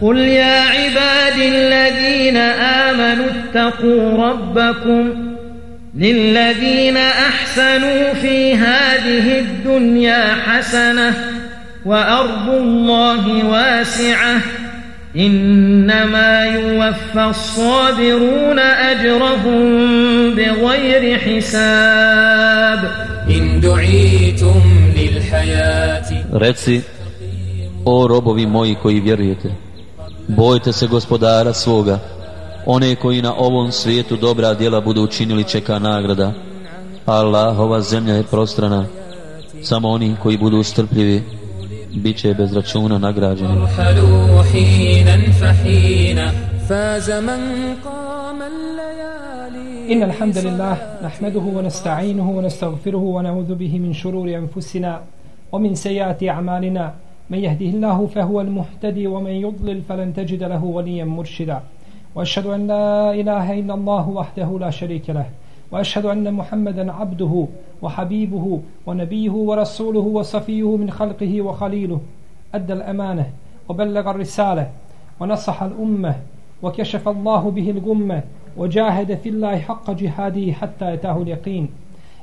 قل يا عبادي الذين آمنوا اتقوا ربكم للذين أحسنوا في هذه الدنيا حسنة وأرض الله واسعة إنما يوفى الصابرون أجرهم بغير حساب إن دعيتم للحياة Reci, o robovi moji koji vjerujete, bojte se gospodara svoga, one koji na ovom svijetu dobra djela budu učinili čeka nagrada. Allahova zemlja je prostrana, samo oni koji budu strpljivi, bit će bez računa nagrađeni. ارحلوا حينا فحينا فاز من قام الليالي إن الحمد لله نحمده ونستعينه ونستغفره ونعوذ به من شرور أنفسنا ومن سيئات أعمالنا من يهده الله فهو المهتدي ومن يضلل فلن تجد له وليا مرشدا. وأشهد أن لا إله إلا الله وحده لا شريك له. وأشهد أن محمدا عبده وحبيبه ونبيه ورسوله وصفيه من خلقه وخليله. أدى الأمانة وبلغ الرسالة ونصح الأمة وكشف الله به الغمة وجاهد في الله حق جهاده حتى أتاه اليقين.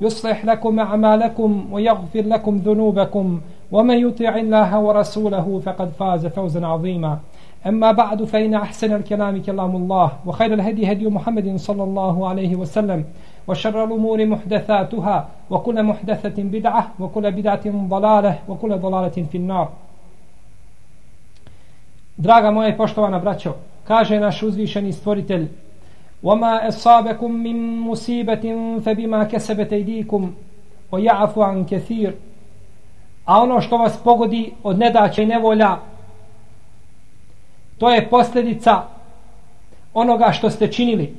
يصلح لكم أعمالكم ويغفر لكم ذنوبكم ومن يطع الله ورسوله فقد فاز فوزا عظيما أما بعد فإن أحسن الكلام كلام الله وخير الهدي هدي محمد صلى الله عليه وسلم وشر الأمور محدثاتها وكل محدثة بدعة وكل بدعة ضلالة وكل ضلالة في النار Draga moja i poštovana braćo, kaže naš uzvišeni stvoritelj وَمَا أَصَابَكُم مِّن مُّصِيبَةٍ فَبِمَا كَسَبَتْ أَيْدِيكُمْ وَيَعْفُ عَن كَثِيرٍ A ono što vas pogodi od nedaća i nevolja to je posljedica onoga što ste činili.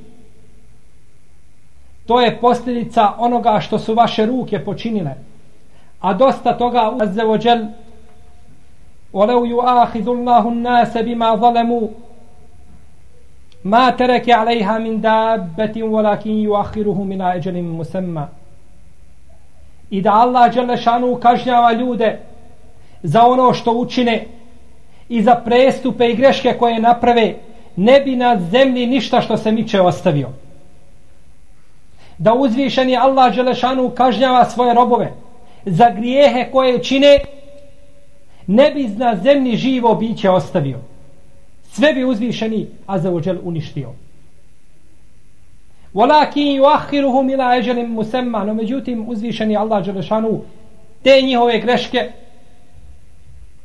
To je posljedica onoga što su vaše ruke počinile. A dosta toga Azza wa Jal وَلَوْ يُؤَاخِذُ اللَّهُ النَّاسَ بِمَا ظَلَمُوا ما ترك عليها من دابة ولكن يؤخرهم إلى أجل مسمى i da Allah Đelešanu kažnjava ljude za ono što učine i za prestupe i greške koje naprave ne bi na zemlji ništa što se miče ostavio da uzvišeni Allah Đelešanu kažnjava svoje robove za grijehe koje čine ne bi na zemlji živo biće ostavio sve bi uzvišeni azzawajal uništio walakin yuakhiruhum ila ajalin musamma no međutim uzvišeni Allah dželešanu te njihove greške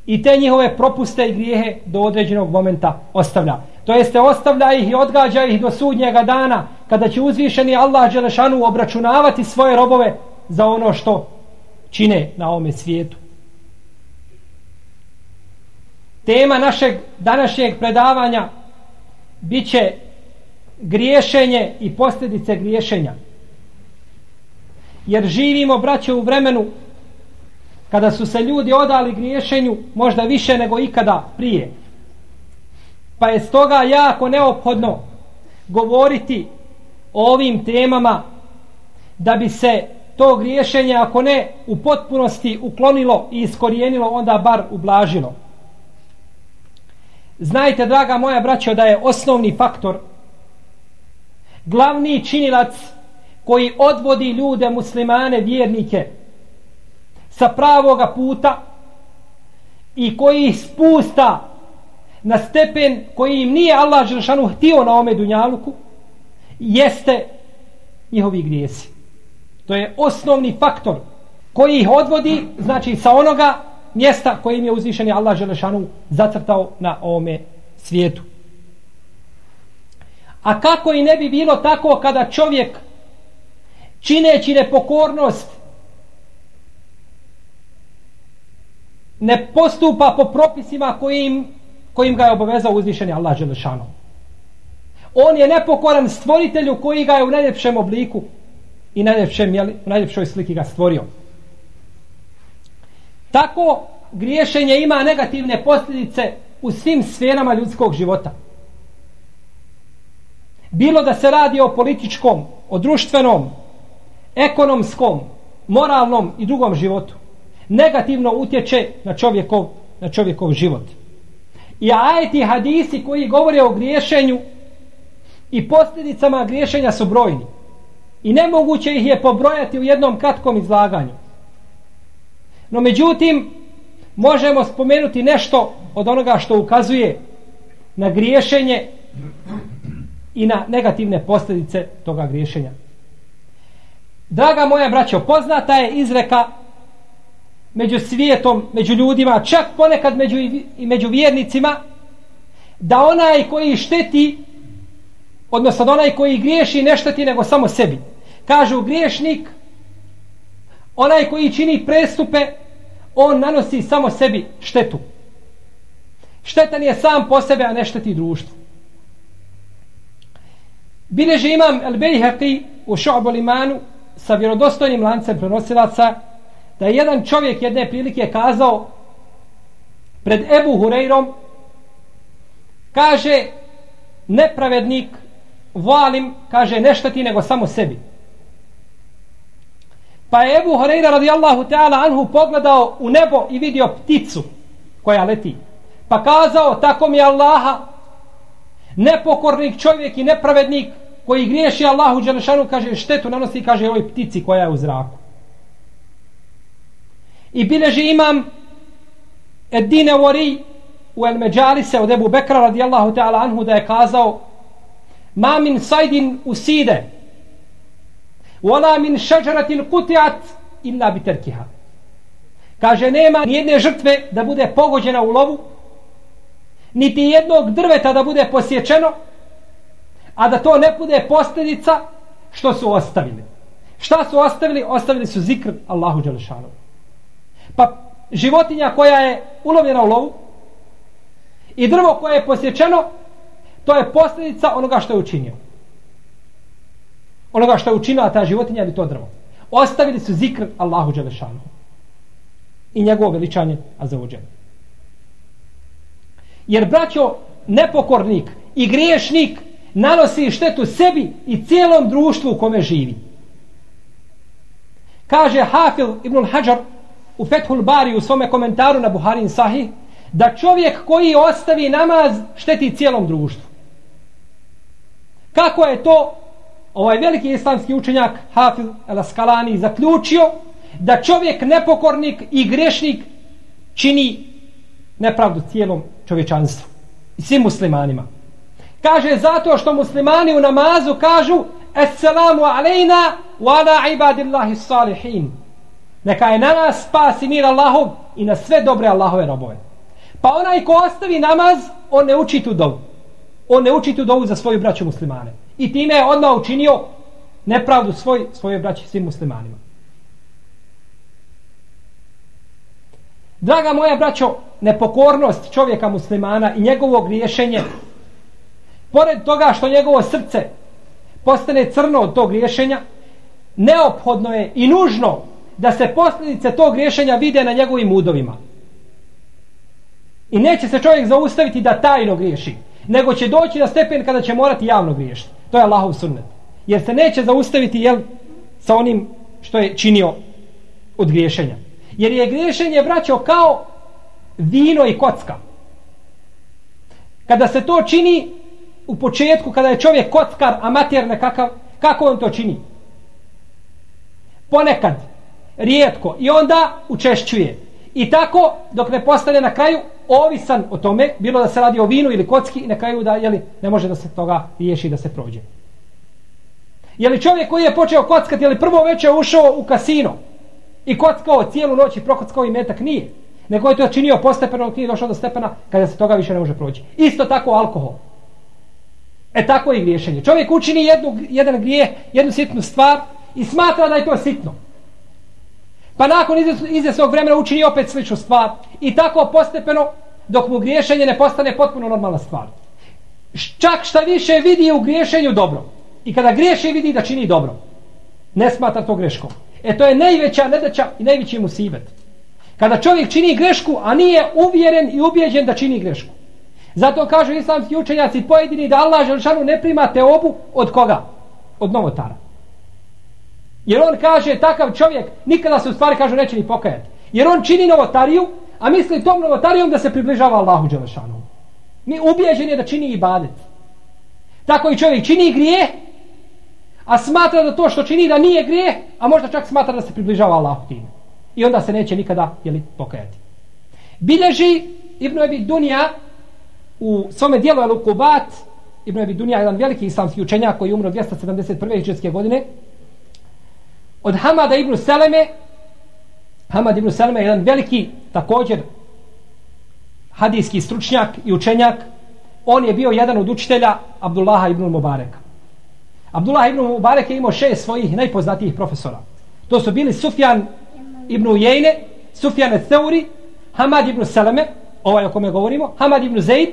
i te njihove propuste i grijehe do određenog momenta ostavlja. To jeste ostavlja ih i odgađa ih do sudnjega dana kada će uzvišeni Allah dželešanu obračunavati svoje robove za ono što čine na ovome svijetu. Tema našeg današnjeg predavanja bit će griješenje i posljedice griješenja. Jer živimo, braće, u vremenu kada su se ljudi odali griješenju možda više nego ikada prije. Pa je stoga jako neophodno govoriti o ovim temama da bi se to griješenje, ako ne u potpunosti uklonilo i iskorijenilo, onda bar ublažilo. Znajte, draga moja braćo, da je osnovni faktor, glavni činilac koji odvodi ljude, muslimane, vjernike sa pravoga puta i koji ih spusta na stepen koji im nije Allah Želšanu htio na ome dunjaluku, jeste njihovi grijesi. To je osnovni faktor koji ih odvodi, znači sa onoga mjesta kojim je uzvišeni Allah Želešanu zacrtao na ovome svijetu. A kako i ne bi bilo tako kada čovjek čineći nepokornost ne postupa po propisima kojim, kojim ga je obavezao uzvišeni Allah Želešanu. On je nepokoran stvoritelju koji ga je u najljepšem obliku i najljepšem, jeli, u najljepšoj sliki ga stvorio. Tako griješenje ima negativne posljedice u svim sferama ljudskog života. Bilo da se radi o političkom, o društvenom, ekonomskom, moralnom i drugom životu. Negativno utječe na čovjekov, na čovjekov život. I ajeti hadisi koji govore o griješenju i posljedicama griješenja su brojni. I nemoguće ih je pobrojati u jednom kratkom izlaganju. No međutim, možemo spomenuti nešto od onoga što ukazuje na griješenje i na negativne posljedice toga griješenja. Draga moja braćo, poznata je izreka među svijetom, među ljudima, čak ponekad među, i među vjernicima, da onaj koji šteti, odnosno da onaj koji griješi ne šteti nego samo sebi. Kažu griješnik, onaj koji čini prestupe, on nanosi samo sebi štetu. Štetan je sam po sebe, a ne šteti društvu. Bileže imam El Bejhaqi u Šo'bu Limanu sa vjerodostojnim lancem prenosilaca da je jedan čovjek jedne prilike kazao pred Ebu Hureyrom kaže nepravednik valim kaže ne šteti nego samo sebi pa je Ebu Horeira radijallahu ta'ala anhu pogledao u nebo i vidio pticu koja leti. Pa kazao tako mi Allaha nepokornik čovjek i nepravednik koji griješi Allahu Đelešanu kaže štetu nanosi kaže ovoj ptici koja je u zraku. I bileži imam Edine Wari u El Međalise od Ebu Bekra radijallahu ta'ala anhu da je kazao ma min sajdin uside wala min šeđaratin kutiat illa biterkiha kaže nema nijedne žrtve da bude pogođena u lovu niti jednog drveta da bude posječeno a da to ne bude posljedica što su ostavili. Šta su ostavili? ostavili su zikr Allahu Đelešanu. Pa životinja koja je ulovljena u lovu i drvo koje je posječeno to je posljedica onoga što je učinio onoga što je učinila ta životinja ili to drvo? Ostavili su zikr Allahu Đelešanu i njegovo veličanje a jer braćo nepokornik i griješnik nanosi štetu sebi i cijelom društvu u kome živi. Kaže Hafil ibn Hajar u Fethul Bari u svome komentaru na Buharin Sahih da čovjek koji ostavi namaz šteti cijelom društvu. Kako je to ovaj veliki islamski učenjak Hafiz el-Askalani zaključio da čovjek nepokornik i grešnik čini nepravdu cijelom čovječanstvu i svim muslimanima. Kaže zato što muslimani u namazu kažu Esselamu alejna wa ala ibadillahi salihin. Neka je na nas spas i mir Allahov i na sve dobre Allahove robove. Pa onaj ko ostavi namaz, on ne uči tu dovu. On ne uči tu dovu za svoju braću muslimane. I time je odmah učinio nepravdu svoj, svoje braće svim muslimanima. Draga moja braćo, nepokornost čovjeka muslimana i njegovo griješenje, pored toga što njegovo srce postane crno od tog griješenja, neophodno je i nužno da se posljedice tog griješenja vide na njegovim udovima. I neće se čovjek zaustaviti da tajno griješi, nego će doći na stepen kada će morati javno griješiti. To je Allahov sunnet. Jer se neće zaustaviti jel, sa onim što je činio od griješenja. Jer je griješenje vraćao kao vino i kocka. Kada se to čini u početku, kada je čovjek kockar, amater nekakav, kako on to čini? Ponekad, rijetko, i onda učešćuje. I tako, dok ne postane na kraju ovisan o tome, bilo da se radi o vinu ili kocki, i na kraju da jeli, ne može da se toga riješi da se prođe. Je li čovjek koji je počeo kockati, je li prvo večer ušao u kasino i kockao cijelu noć i prokockao i metak? Nije. Nego je to činio postepeno, nije došao do stepena kada se toga više ne može proći. Isto tako alkohol. E tako i griješenje. Čovjek učini jednu, jedan grije, jednu sitnu stvar i smatra da je to sitno. Pa nakon izvjesnog vremena učini opet sličnu stvar. I tako postepeno, dok mu griješenje ne postane potpuno normalna stvar. čak šta više vidi u griješenju dobro. I kada griješi vidi da čini dobro. Ne smatra to greškom. E to je najveća nedaća i najveći musibet. Kada čovjek čini grešku, a nije uvjeren i ubjeđen da čini grešku. Zato kažu islamski učenjaci pojedini da Allah Želšanu ne prima te obu od koga? Od novotara. Jer on kaže takav čovjek nikada se u stvari kaže neće ni pokajati. Jer on čini novotariju, a misli tom novotarijom da se približava Allahu Đelešanu. Mi ubježen je da čini ibadet. Tako i čovjek čini grije, a smatra da to što čini da nije grije, a možda čak smatra da se približava Allahu tim. I onda se neće nikada jeli, pokajati. Bilježi Ibn Ebi Dunja u svome dijelu El Ukubat, Ibn Ebi Dunja, jedan veliki islamski učenjak koji je umro 271. hiđetske godine, od Hamada Ibn Seleme, Hamad Ibn Seleme je jedan veliki, također, hadijski stručnjak i učenjak, on je bio jedan od učitelja Abdullaha Ibn Mubareka. Abdullah Ibn Mubarek je imao šest svojih najpoznatijih profesora. To su bili Sufjan Ibn Ujejne, Sufjan Theuri, Hamad Ibn Seleme, ovaj o kome govorimo, Hamad ibn Zaid,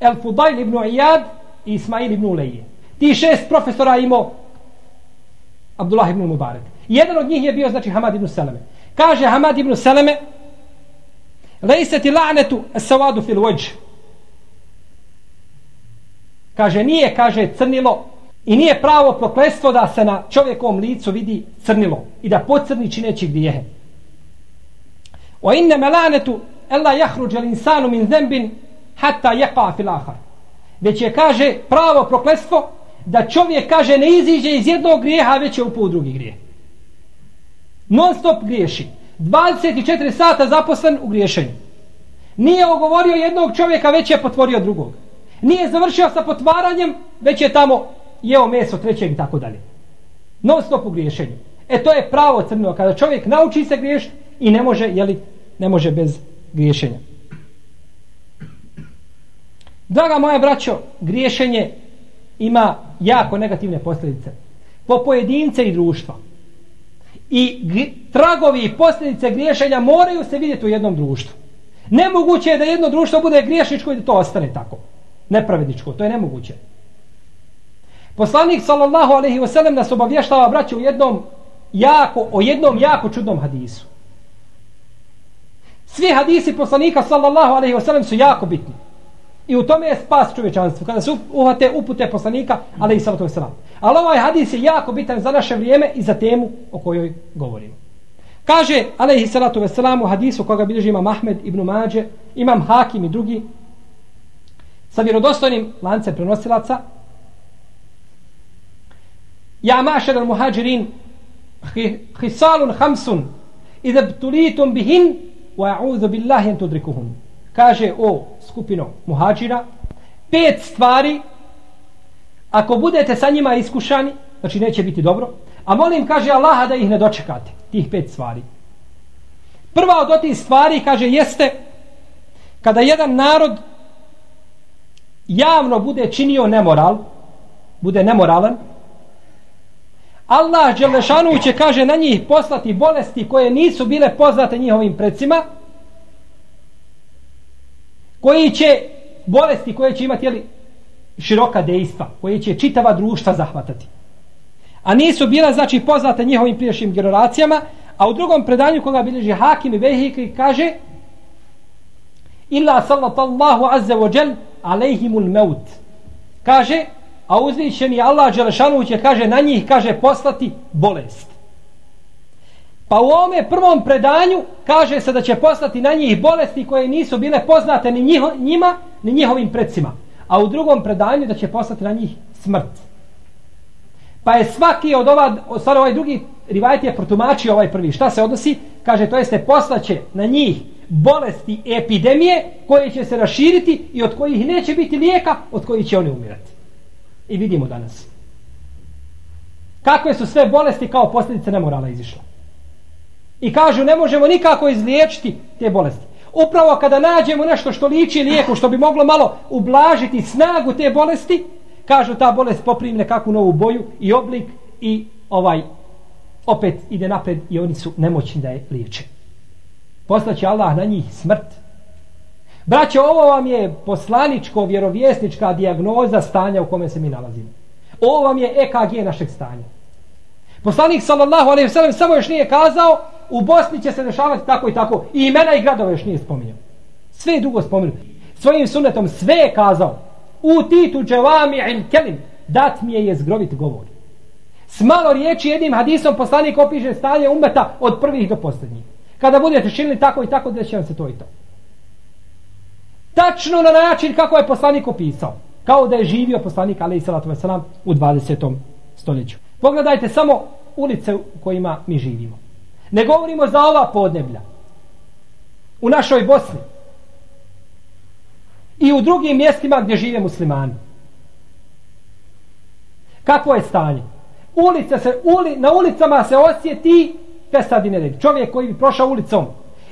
El Fudail ibn Iyad i Ismail ibn Ulejje. Ti šest profesora imao Abdullah ibn Mubarak. Jedan od njih je bio, znači, Hamad ibn Seleme. Kaže Hamad ibn Seleme, Lejseti la'netu sawadu fil vajđ. Kaže, nije, kaže, crnilo i nije pravo proklestvo da se na čovjekovom licu vidi crnilo i da pocrni čineći grijehe. O inne melanetu Ella jahruđel insanu min zembin hatta jeqa fil ahar. Već je kaže pravo prokletstvo da čovjek kaže ne iziđe iz jednog grijeha, već je upao u drugi grijeh. Non stop griješi. 24 sata zaposlen u griješenju. Nije ogovorio jednog čovjeka, već je potvorio drugog. Nije završio sa potvaranjem, već je tamo jeo meso trećeg i tako dalje. Non stop u griješenju. E to je pravo crno, kada čovjek nauči se griješ i ne može, jeli, ne može bez griješenja. Draga moja braćo, griješenje ima jako negativne posljedice. Po pojedince i društva. I tragovi i posljedice griješenja moraju se vidjeti u jednom društvu. Nemoguće je da jedno društvo bude griješničko i da to ostane tako. Nepravedničko, to je nemoguće. Poslanik sallallahu alejhi ve sellem nas obavještava braće u jednom jako o jednom jako čudnom hadisu. Svi hadisi poslanika sallallahu alejhi ve sellem su jako bitni. I u tome je spas čovječanstva. Kada se uhvate upute poslanika, ali i salatu vesselam. Ali ovaj hadis je jako bitan za naše vrijeme i za temu o kojoj govorimo. Kaže, alaihi salatu vesselam u hadisu koga bilježi imam Ahmed ibn Mađe, imam Hakim i drugi, sa vjerodostojnim lancem prenosilaca, Ja mašer al-muhađirin, hisalun hamsun, idha btulitum bihin, wa a'udhu billahi an tudrikuhum kaže o skupino muhađira pet stvari ako budete sa njima iskušani znači neće biti dobro a molim kaže Allaha da ih ne dočekate tih pet stvari. Prva od tih stvari kaže jeste kada jedan narod javno bude činio nemoral bude nemoralan Allah Đelešanu će kaže na njih poslati bolesti koje nisu bile poznate njihovim predsima koji će bolesti koje će imati jeli, široka dejstva koje će čitava društva zahvatati. A nisu bila, znači poznate njihovim priješnjim generacijama a u drugom predanju koga bilježi Hakim i Vehik kaže illa sallatallahu azza wa jel alejhimul meut kaže a uzvišeni Allah Đelešanu će kaže na njih kaže poslati bolest pa u ovome prvom predanju kaže se da će poslati na njih bolesti koje nisu bile poznate ni njiho, njima ni njihovim predsima a u drugom predanju da će poslati na njih smrt. Pa je svaki od ova stvar ovaj drugi rivajt je protumačio ovaj prvi. Šta se odnosi? Kaže to jeste poslaće na njih bolesti epidemije koje će se raširiti i od kojih neće biti lijeka od kojih će oni umirati. I vidimo danas. Kakve su sve bolesti kao posljedice nemorala izišle. I kažu ne možemo nikako izliječiti te bolesti. Upravo kada nađemo nešto što liči lijeku, što bi moglo malo ublažiti snagu te bolesti, kažu ta bolest poprimi nekakvu novu boju i oblik i ovaj opet ide napred i oni su nemoćni da je liječe. Poslaće Allah na njih smrt. Braćo, ovo vam je poslaničko, vjerovjesnička dijagnoza stanja u kome se mi nalazimo. Ovo vam je EKG našeg stanja. Poslanik sallallahu alejhi ve sellem samo još nije kazao u Bosni će se dešavati tako i tako i imena i gradove još nije spominjao. Sve je dugo spominjao. Svojim sunetom sve je kazao. U titu dževami in kelim dat mi je jezgrovit govor. S malo riječi jednim hadisom poslanik opiše stanje umeta od prvih do posljednjih. Kada budete činili tako i tako, deće vam se to i to. Tačno na način kako je poslanik opisao. Kao da je živio poslanik alaih salatu vasalam, u 20. stoljeću. Pogledajte samo ulice u kojima mi živimo. Ne govorimo za ova podneblja. U našoj Bosni. I u drugim mjestima gdje žive muslimani. Kakvo je stanje? Ulica se, uli, na ulicama se osjeti fesad i nered. Čovjek koji bi prošao ulicom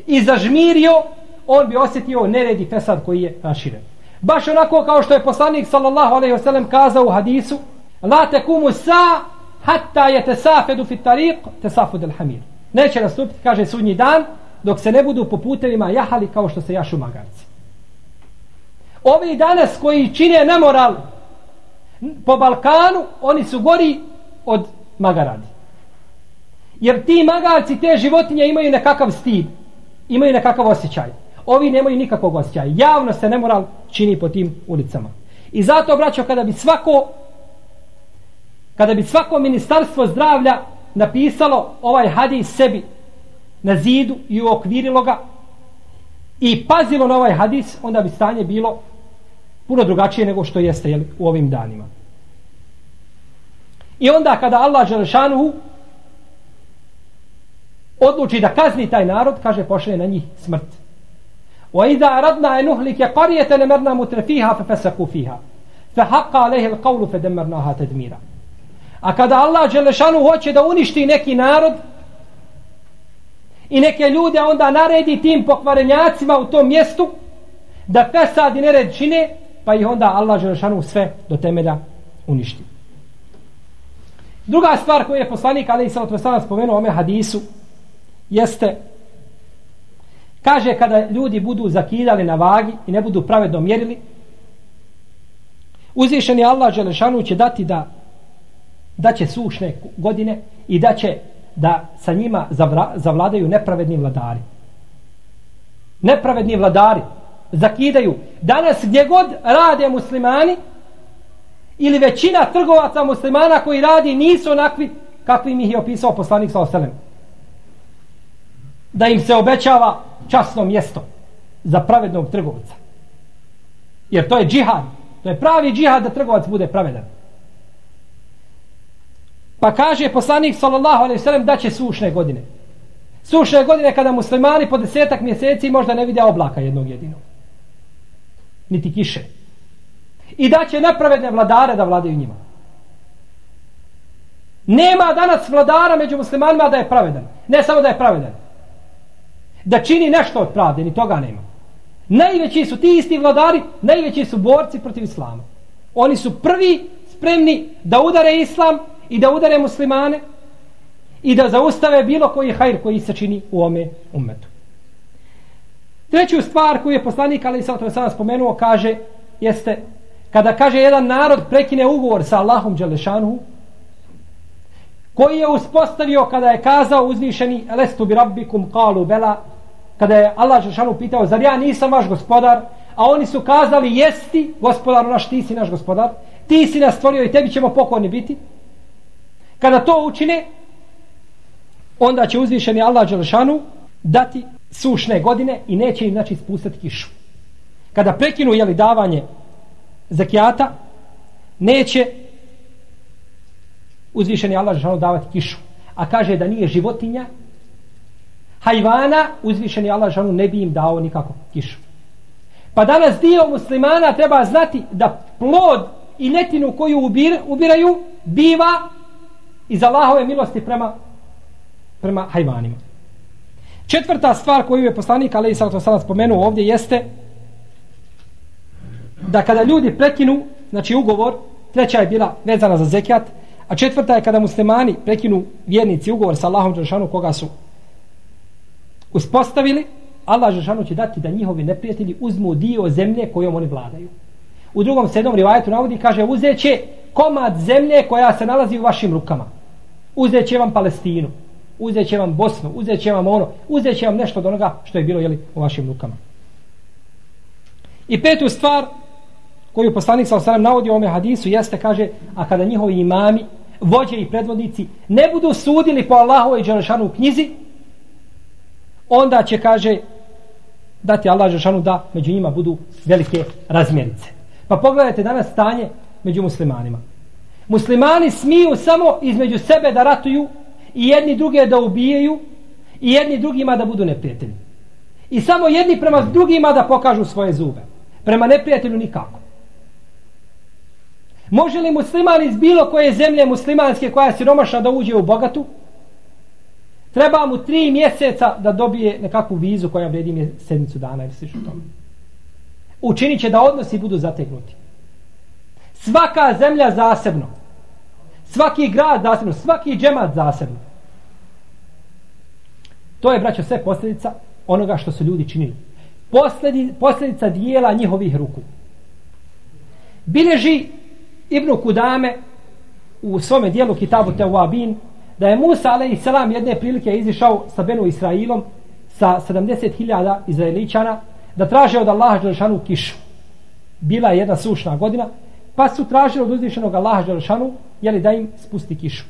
i zažmirio, on bi osjetio nered i fesad koji je raširen. Baš onako kao što je poslanik sallallahu alaihi wasallam kazao u hadisu La tekumu sa hatta je tesafedu fit tariq tasafud al hamir. Neće nastupiti, kaže sudnji dan, dok se ne budu po putevima jahali kao što se jašu magarci. Ovi danas koji čine nemoral po Balkanu, oni su gori od magaradi. Jer ti magarci, te životinje imaju nekakav stid, imaju nekakav osjećaj. Ovi nemaju nikakvog osjećaja. Javno se nemoral čini po tim ulicama. I zato, braćo, kada bi svako kada bi svako ministarstvo zdravlja napisalo ovaj hadis sebi na zidu i uokvirilo ga i pazilo na ovaj hadis, onda bi stanje bilo puno drugačije nego što jeste jel, u ovim danima. I onda kada Allah Želešanuhu odluči da kazni taj narod, kaže pošle na njih smrt. Wa idha aradna an nuhlika qaryatan amarna mutrafiha fa fasaqu fiha fa haqqa alayhi A kada Allah Đelešanu hoće da uništi neki narod i neke ljude onda naredi tim pokvarenjacima u tom mjestu da fesad i nered čine pa ih onda Allah Đelešanu sve do temelja uništi. Druga stvar koju je poslanik Ali Isalat Vesana spomenuo ome hadisu jeste kaže kada ljudi budu zakidali na vagi i ne budu pravedno mjerili uzvišeni Allah Đelešanu će dati da da će sušne godine i da će da sa njima zavra, zavladaju nepravedni vladari. Nepravedni vladari zakidaju. Danas gdje god rade muslimani ili većina trgovaca muslimana koji radi nisu onakvi kakvi mi ih je opisao poslanik sa oselem. Da im se obećava časno mjesto za pravednog trgovca. Jer to je džihad. To je pravi džihad da trgovac bude pravedan. Pa kaže poslanik sallallahu alejhi ve sellem da će sušne godine. Sušne godine kada muslimani po desetak mjeseci možda ne vide oblaka jednog jedinog. Niti kiše. I da će nepravedne vladare da vladaju njima. Nema danas vladara među muslimanima da je pravedan. Ne samo da je pravedan. Da čini nešto od pravde, ni toga nema. Najveći su ti isti vladari, najveći su borci protiv islama. Oni su prvi spremni da udare islam i da udare muslimane i da zaustave bilo koji hajr koji se čini u ome umetu. Treću stvar koju je poslanik Ali Isato sada spomenuo kaže jeste kada kaže jedan narod prekine ugovor sa Allahom Đelešanu koji je uspostavio kada je kazao uzvišeni lestu bi rabbikum kalu bela kada je Allah Đelešanu pitao zar ja nisam vaš gospodar a oni su kazali jesti gospodar naš ti si naš gospodar ti si nas stvorio i tebi ćemo pokorni biti Kada to učine, onda će uzvišeni Allah Đelšanu dati sušne godine i neće im znači spustati kišu. Kada prekinu jeli davanje zakijata, neće uzvišeni Allah Đelšanu davati kišu. A kaže da nije životinja, hajvana, uzvišeni Allah Đelšanu ne bi im dao nikako kišu. Pa danas dio muslimana treba znati da plod i letinu koju ubir, ubiraju biva iz Allahove milosti prema prema hajvanima. Četvrta stvar koju je poslanik Ali Isra sada spomenuo ovdje jeste da kada ljudi prekinu, znači ugovor, treća je bila vezana za zekijat, a četvrta je kada muslimani prekinu vjernici ugovor sa Allahom Đeršanu koga su uspostavili, Allah Žešanu će dati da njihovi neprijatelji uzmu dio zemlje kojom oni vladaju. U drugom sedmom rivajetu navodi, kaže, uzet će komad zemlje koja se nalazi u vašim rukama. Uzet će vam Palestinu, uzet će vam Bosnu, uzet će vam ono, uzet će vam nešto od onoga što je bilo jeli, u vašim rukama. I petu stvar koju poslanik sa osanem navodi u ovome hadisu jeste, kaže, a kada njihovi imami, vođe i predvodnici ne budu sudili po Allahovoj Đelešanu u knjizi, onda će, kaže, dati Allah Đelešanu da među njima budu velike razmjerice. Pa pogledajte danas stanje među muslimanima. Muslimani smiju samo između sebe da ratuju i jedni druge da ubijaju i jedni drugima da budu neprijatelji. I samo jedni prema drugima da pokažu svoje zube. Prema neprijatelju nikako. Može li musliman iz bilo koje zemlje muslimanske koja je siromašna da uđe u bogatu? Treba mu tri mjeseca da dobije nekakvu vizu koja vredi mi sedmicu dana ili slično tome. Učinit će da odnosi budu zategnuti. Svaka zemlja zasebno. Svaki grad zasebno. Svaki džemat zasebno. To je, braćo, sve posljedica onoga što su ljudi činili. Posledi, posljedica dijela njihovih ruku. Bileži Ibnu Kudame u svome dijelu Kitabu Teuabin da je Musa a.s. jedne prilike izišao sa Benu Israilom sa 70.000 Izraeličana da traže od Allaha Đelešanu kišu. Bila je jedna sušna godina pa su tražili od uzvišenog Allaha Đelšanu, jeli da im spusti kišu.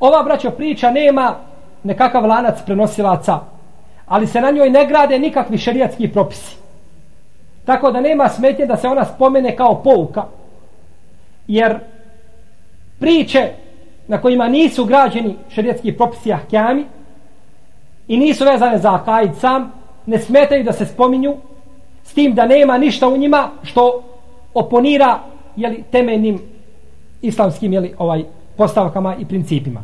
Ova braćo priča nema nekakav lanac prenosilaca ali se na njoj ne grade nikakvi šerijatski propisi. Tako da nema smetnje da se ona spomene kao pouka jer priče na kojima nisu građeni šerijatski propisi ahkjami i nisu vezane za akajd sam, ne smetaju da se spominju s tim da nema ništa u njima što oponira jeli, temeljnim islamskim jeli, ovaj, postavkama i principima.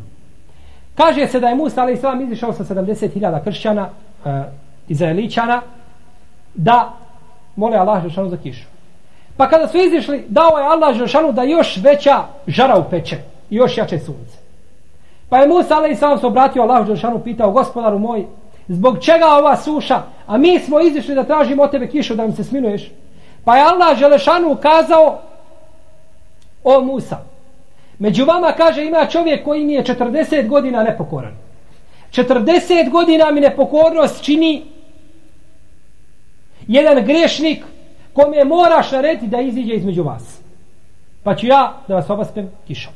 Kaže se da je Musa ali islam izišao sa 70.000 kršćana eh, e, izraeličana da mole Allah za kišu. Pa kada su izišli, dao je Allah Žešanu da još veća žara upeče i još jače sunce. Pa je Musa ali se obratio Allah Žešanu pitao gospodaru moj, zbog čega ova suša, a mi smo izišli da tražimo od tebe kišu da nam se sminuješ. Pa je Allah Želešanu ukazao o Musa. Među vama kaže ima čovjek koji mi je 40 godina nepokoran. 40 godina mi nepokornost čini jedan grešnik kome moraš narediti da iziđe između vas. Pa ću ja da vas obaspem kišom.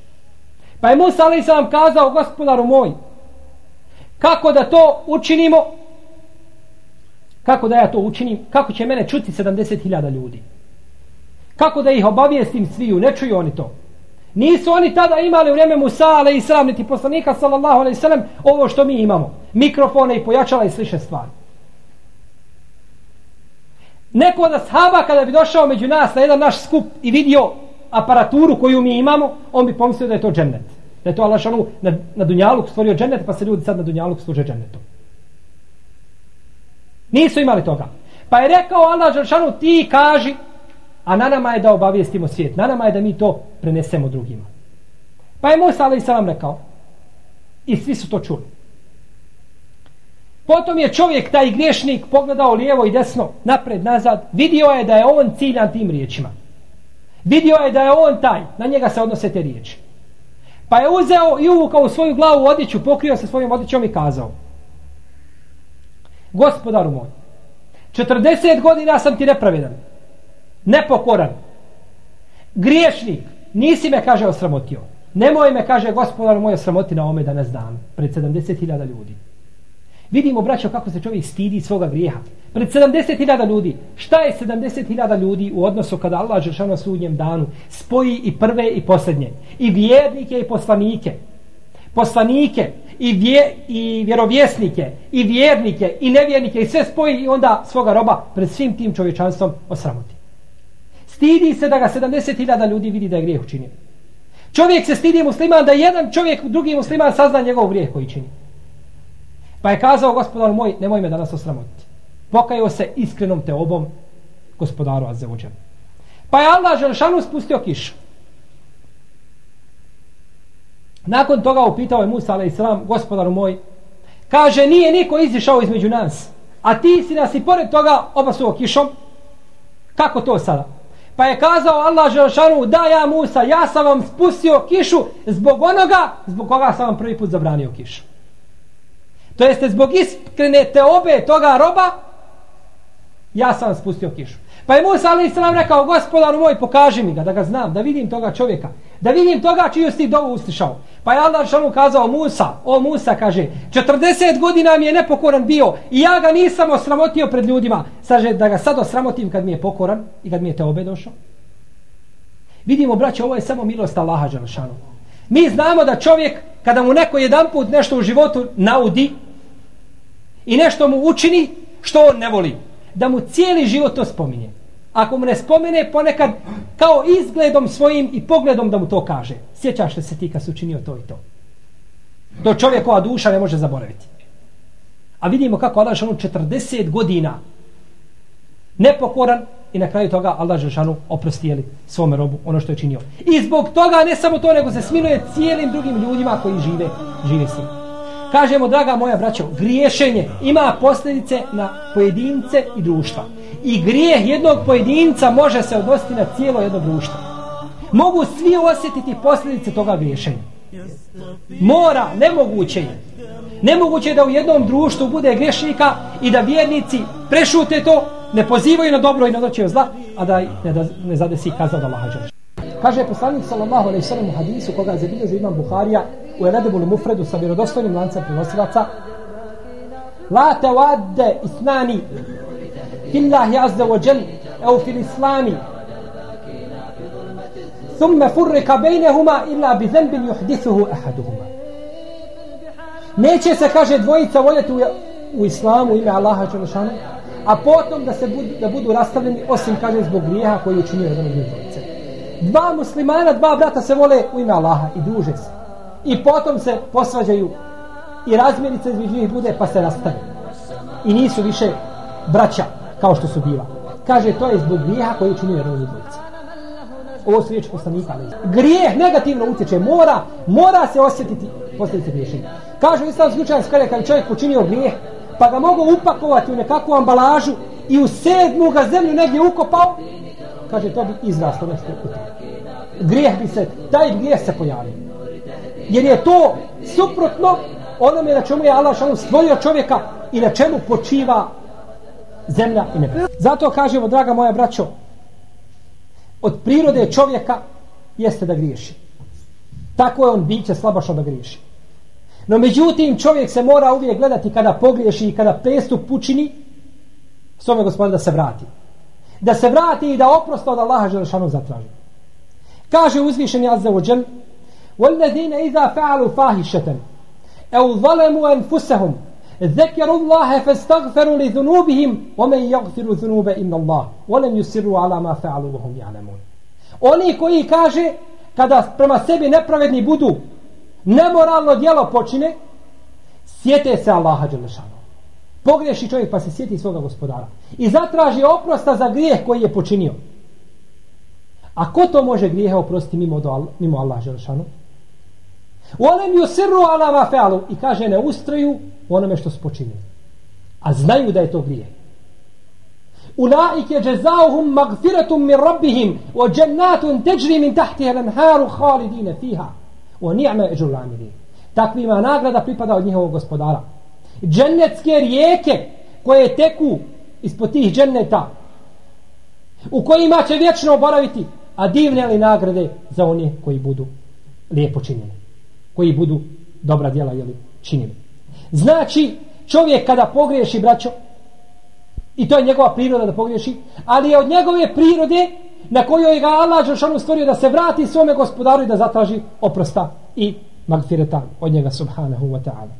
Pa je Musa ali sam kazao gospodaru moj, kako da to učinimo, kako da ja to učinim, kako će mene čuti 70.000 ljudi. Kako da ih obavijestim sviju, ne čuju oni to. Nisu oni tada imali u vrijeme Musa, ale i sram, niti poslanika, sallallahu alaihi sallam, ovo što mi imamo. Mikrofone i pojačala i sliše stvari. Neko od ashaba kada bi došao među nas na jedan naš skup i vidio aparaturu koju mi imamo, on bi pomislio da je to džennet. Da je to Allah šanu na, na Dunjaluk stvorio džennet, pa se ljudi sad na Dunjaluk služe džennetom. Nisu imali toga. Pa je rekao Allah Đeršanu, ti kaži, a na nama je da obavijestimo svijet. Na nama je da mi to prenesemo drugima. Pa je Musa alaih salam rekao, i svi su to čuli. Potom je čovjek, taj griješnik, pogledao lijevo i desno, napred, nazad, vidio je da je on ciljan tim riječima. Vidio je da je on taj, na njega se odnose te riječi. Pa je uzeo i uvukao u svoju glavu odiću, pokrio se svojim odićom i kazao. Gospodaru moj, 40 godina sam ti nepravedan, nepokoran, griješnik, nisi me, kaže, osramotio. Nemoj me, kaže, gospodar moj, osramoti na ome danas dan, pred 70.000 ljudi. Vidimo, braćo, kako se čovjek stidi svoga grijeha. Pred 70.000 ljudi. Šta je 70.000 ljudi u odnosu kada Allah Žešano na sudnjem danu spoji i prve i posljednje? I vjernike i poslanike. Poslanike i, vje, i vjerovjesnike i vjernike i nevjernike i sve spoji i onda svoga roba pred svim tim čovječanstvom osramoti. Stidi se da ga 70.000 ljudi vidi da je grijeh učinio. Čovjek se stidi musliman da jedan čovjek, drugi musliman sazna njegov grijeh koji čini. Pa je kazao gospodar moj, nemoj me danas osramotiti. Pokajao se iskrenom te obom gospodaru Azzeuđan. Pa je Allah Želšanu spustio kišu. Nakon toga upitao je Musa a.s. gospodaru moj, kaže nije niko izišao između nas, A ti si nas i pored toga obasuo kišom. Kako to sada? Pa je kazao Allah Želšanu, da ja Musa, ja sam vam spustio kišu zbog onoga, zbog koga sam vam prvi put zabranio kišu. To jeste zbog iskrene te obe toga roba, ja sam vam spustio kišu. Pa je Musa ali sam rekao, gospodaru moj, pokaži mi ga, da ga znam, da vidim toga čovjeka, da vidim toga čiju si dovu uslišao. Pa je Allah šalmu kazao, Musa, o Musa, kaže, 40 godina mi je nepokoran bio i ja ga nisam osramotio pred ljudima. Saže, da ga sad osramotim kad mi je pokoran i kad mi je te obe došao. Vidimo, braće, ovo je samo milost Allaha Đalšanu. Mi znamo da čovjek, kada mu neko jedan put nešto u životu naudi i nešto mu učini, što on ne voli, da mu cijeli život to spominje. Ako mu ne spomene ponekad kao izgledom svojim i pogledom da mu to kaže. Sjećaš li se ti kad si učinio to i to? To čovjekova duša ne može zaboraviti. A vidimo kako Allah Žešanu 40 godina nepokoran i na kraju toga Allah Žešanu oprostijeli svome robu ono što je činio. I zbog toga ne samo to nego se smiluje cijelim drugim ljudima koji žive, žive s njim. Kažemo, draga moja braćo, griješenje ima posljedice na pojedince i društva. I grijeh jednog pojedinca može se odnositi na cijelo jedno društvo. Mogu svi osjetiti posljedice toga griješenja. Mora, nemoguće je. Nemoguće je da u jednom društvu bude grešnika i da vjernici prešute to, ne pozivaju na dobro i na doće zla, a da ne, da, ne zadesi kazao da lahađa. Kaže poslanik sallallahu alejhi ve sellem u hadisu koga je zabilježio Imam Buharija u Eredebul Mufredu sa vjerodostojnim lancem prenosilaca La tawadde isnani fillahi azza wa jal au fil islami ثم فرق بينهما إلا بذنب يحدثه أحدهما Neće se, kaže, dvojica voljeti u, u islamu ime Allaha Čelešanu, a potom da se budu, da budu rastavljeni, osim, kaže, zbog grijeha koji je učinio jedan od dvojice. Dva muslimana, dva brata se vole u ime Allaha i druže se. I potom se posvađaju i razmjerice između njih bude pa se rastave. I nisu više braća kao što su bila. Kaže, to je zbog grijeha koji čini vjerovni dvojice. Ovo su riječi poslanika. Grijeh negativno utječe, mora, mora se osjetiti posljedice griješenja. Kaže islam slučaj skale kad čovjek počinio grijeh, pa ga mogu upakovati u nekakvu ambalažu i u sedmu ga zemlju negdje ukopao, kaže to bi izraslo nešto u. Grijeh bi se, taj grijeh se pojavio. Jer je to suprotno onome na čemu je Allah šalom stvorio čovjeka i na čemu počiva zemlja i nebo. Zato kažemo, draga moja braćo, od prirode čovjeka jeste da griješi. Tako je on biće slabašo da griješi. No međutim čovjek se mora uvijek gledati kada pogriješi i kada prestup pučini svome gospodine da se vrati. Da se vrati i da oprosto od Allaha Želešanu zatraži. Kaže uzvišeni Azza wa Jal وَالَّذِينَ إِذَا فَعَلُوا فَاهِشَةً أَوْ ظَلَمُوا أَنفُسَهُمْ ذكروا الله فاستغفروا لذنوبهم ومن يغفر الذنوب إلا الله ولم يسروا على ما فعلوا وهم يعلمون Oni koji kaže kada prema sebi nepravedni budu nemoralno djelo počine sjete se Allaha Đelešanu pogreši čovjek pa se sjeti svoga gospodara i zatraži oprosta za grijeh koji je počinio a ko to može grijehe oprostiti mimo, do, mimo Allaha Đelešanu Volem ju sirru ala ma fealu i kaže ne ustraju u onome što su počinili. A znaju da je to grije. Ulaike džezauhum magfiratum min rabbihim wa jannatun tajri min tahtiha al-anharu fiha wa ni'ma ajrul amilin. Takvima nagrada pripada od njihovog gospodara. Džennetske rijeke koje teku ispod tih dženneta u kojima će vječno boraviti a divne li nagrade za one koji budu lijepo činjeni koji budu dobra djela jeli, činili. Znači, čovjek kada pogriješi, braćo, i to je njegova priroda da pogriješi, ali je od njegove prirode na kojoj ga Allah Žešanu stvorio da se vrati svome gospodaru i da zatraži oprosta i magfiretan od njega subhanahu wa ta'ala.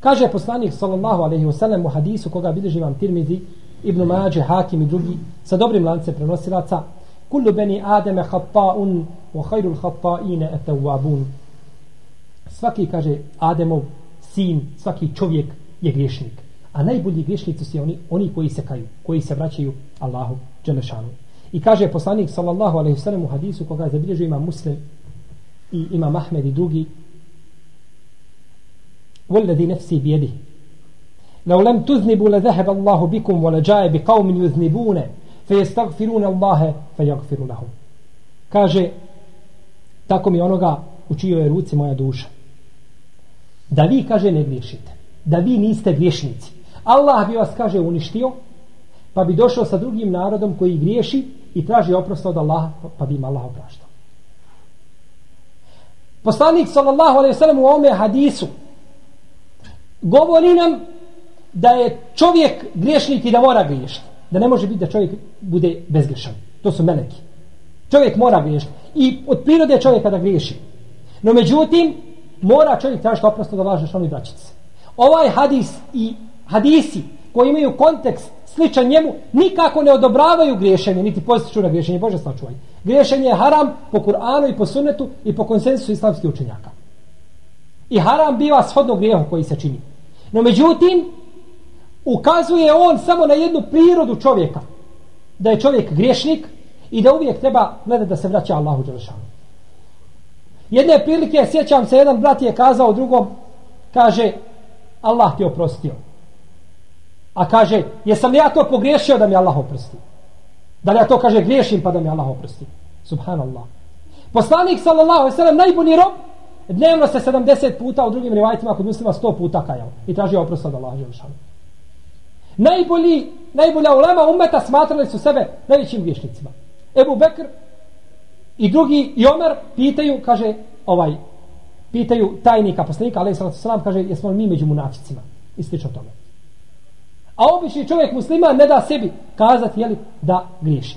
Kaže poslanik sallallahu alaihi wa sallam u hadisu koga bilježi vam Tirmizi, Ibn Mađe, Hakim i drugi sa dobrim lancem prenosilaca kullu beni Ademe hatta'un wa khairul khatta'ine etawabun svaki kaže Ademov sin, svaki čovjek je griješnik a najbolji griješnici su oni, oni koji se kaju koji se vraćaju Allahu Đelešanu i kaže poslanik sallallahu alaihi sallam u hadisu koga zabilježuje ima muslim i ima Mahmed i drugi والذي نفسي بيده لو لم تذنبوا لذهب الله بكم ولجاء بقوم يذنبون فيستغفرون الله فيغفر لهم kaže tako mi onoga u čijoj ruci moja duša. Da vi kaže ne griješite. Da vi niste griješnici. Allah bi vas kaže uništio pa bi došao sa drugim narodom koji griješi i traži oprost od Allaha pa bi im Allah opraštao. Poslanik sallallahu alejhi ve sellem u ovome hadisu govori nam da je čovjek griješnik i da mora griješiti. Da ne može biti da čovjek bude bezgrešan. To su meleki čovjek mora griješiti i od prirode čovjeka da griješi no međutim mora čovjek tražiti oprost od Allaha što oni braćice ovaj hadis i hadisi koji imaju kontekst sličan njemu, nikako ne odobravaju griješenje, niti postiču na griješenje. Bože sačuvaj. Griješenje je haram po Kur'anu i po sunnetu i po konsensusu islamskih učenjaka. I haram biva shodno grijehu koji se čini. No međutim, ukazuje on samo na jednu prirodu čovjeka. Da je čovjek griješnik i da uvijek treba gledati da se vraća Allahu Đelešanu. Jedne prilike, sjećam se, jedan brat je kazao drugom, kaže, Allah ti oprostio. A kaže, jesam li ja to pogriješio da mi Allah oprosti? Da li ja to kaže griješim pa da mi Allah oprosti? Subhanallah. Poslanik sallallahu alejhi ve sellem najbolji rob dnevno se 70 puta u drugim rivajtima kod muslima 100 puta kajao i tražio oprost od Allaha dželle Najbolji najbolja ulema umeta smatrali su sebe najvećim griješnicima. Ebu Bekr i drugi i Omer pitaju, kaže, ovaj pitaju tajnika poslanika alejhi salatu kaže jesmo li mi među munaficima? Ističe tome. A obični čovjek muslima ne da sebi kazati jeli, da griješi.